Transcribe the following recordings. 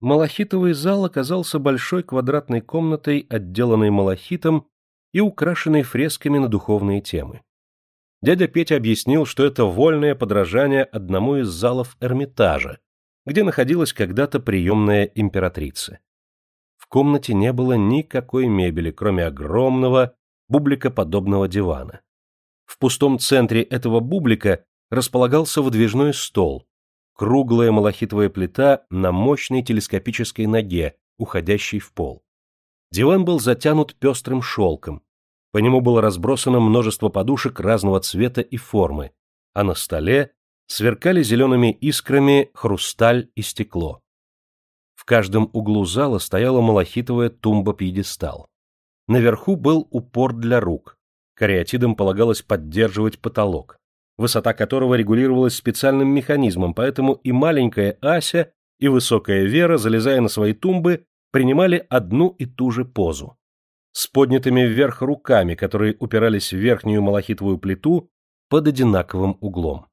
Малахитовый зал оказался большой квадратной комнатой, отделанной малахитом и украшенной фресками на духовные темы. Дядя Петя объяснил, что это вольное подражание одному из залов Эрмитажа, где находилась когда-то приемная императрицы. В комнате не было никакой мебели, кроме огромного бубликоподобного дивана. В пустом центре этого бублика располагался выдвижной стол, круглая малахитовая плита на мощной телескопической ноге, уходящей в пол. Диван был затянут пестрым шелком. По нему было разбросано множество подушек разного цвета и формы, а на столе сверкали зелеными искрами хрусталь и стекло. В каждом углу зала стояла малахитовая тумба-пьедестал. Наверху был упор для рук. Кариатидам полагалось поддерживать потолок высота которого регулировалась специальным механизмом, поэтому и маленькая Ася, и высокая Вера, залезая на свои тумбы, принимали одну и ту же позу. С поднятыми вверх руками, которые упирались в верхнюю малахитовую плиту под одинаковым углом.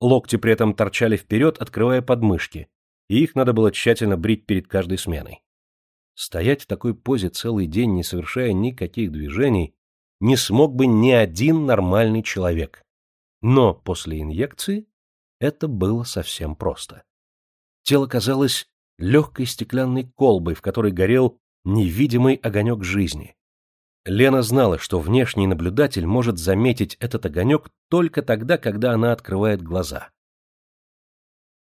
Локти при этом торчали вперед, открывая подмышки, и их надо было тщательно брить перед каждой сменой. Стоять в такой позе целый день, не совершая никаких движений, не смог бы ни один нормальный человек. Но после инъекции это было совсем просто. Тело казалось легкой стеклянной колбой, в которой горел невидимый огонек жизни. Лена знала, что внешний наблюдатель может заметить этот огонек только тогда, когда она открывает глаза.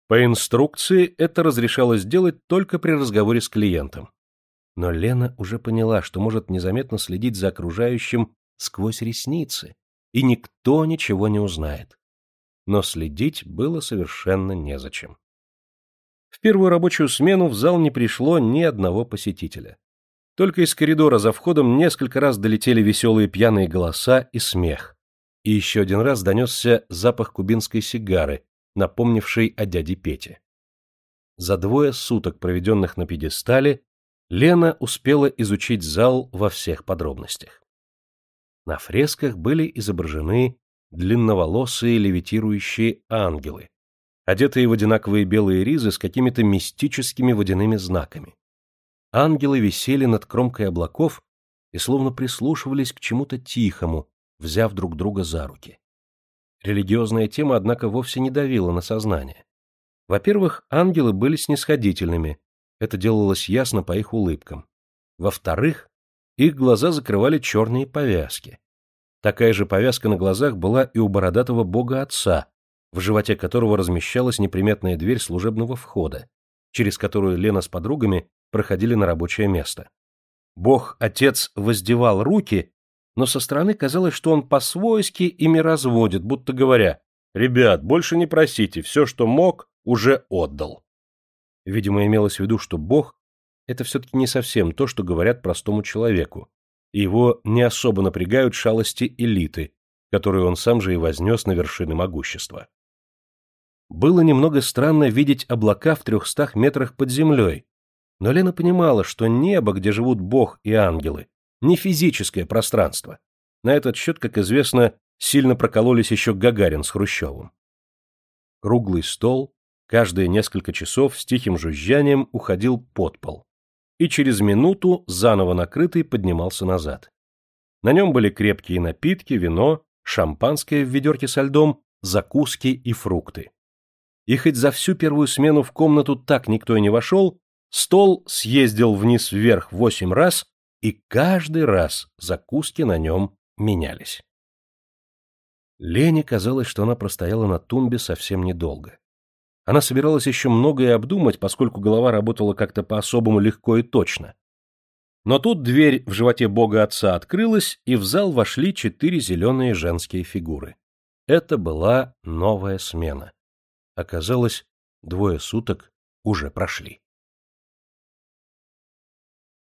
По инструкции это разрешалось делать только при разговоре с клиентом. Но Лена уже поняла, что может незаметно следить за окружающим сквозь ресницы, и никто ничего не узнает. Но следить было совершенно незачем. В первую рабочую смену в зал не пришло ни одного посетителя. Только из коридора за входом несколько раз долетели веселые пьяные голоса и смех. И еще один раз донесся запах кубинской сигары, напомнивший о дяде Пете. За двое суток, проведенных на пьедестале, Лена успела изучить зал во всех подробностях. На фресках были изображены длинноволосые левитирующие ангелы, одетые в одинаковые белые ризы с какими-то мистическими водяными знаками. Ангелы висели над кромкой облаков и словно прислушивались к чему-то тихому, взяв друг друга за руки. Религиозная тема, однако, вовсе не давила на сознание. Во-первых, ангелы были снисходительными, это делалось ясно по их улыбкам. Во-вторых, их глаза закрывали черные повязки. Такая же повязка на глазах была и у бородатого бога отца, в животе которого размещалась неприметная дверь служебного входа, через которую Лена с подругами проходили на рабочее место. Бог-отец воздевал руки, но со стороны казалось, что он по-свойски ими разводит, будто говоря, «Ребят, больше не просите, все, что мог, уже отдал». Видимо, имелось в виду, что Бог это все-таки не совсем то, что говорят простому человеку, и его не особо напрягают шалости элиты, которую он сам же и вознес на вершины могущества. Было немного странно видеть облака в трехстах метрах под землей, но Лена понимала, что небо, где живут Бог и ангелы, не физическое пространство. На этот счет, как известно, сильно прокололись еще Гагарин с Хрущевым. Круглый стол, каждые несколько часов с тихим жужжанием уходил под пол и через минуту, заново накрытый, поднимался назад. На нем были крепкие напитки, вино, шампанское в ведерке со льдом, закуски и фрукты. И хоть за всю первую смену в комнату так никто и не вошел, стол съездил вниз-вверх восемь раз, и каждый раз закуски на нем менялись. Лене казалось, что она простояла на тумбе совсем недолго. Она собиралась еще многое обдумать, поскольку голова работала как-то по-особому легко и точно. Но тут дверь в животе бога отца открылась, и в зал вошли четыре зеленые женские фигуры. Это была новая смена. Оказалось, двое суток уже прошли.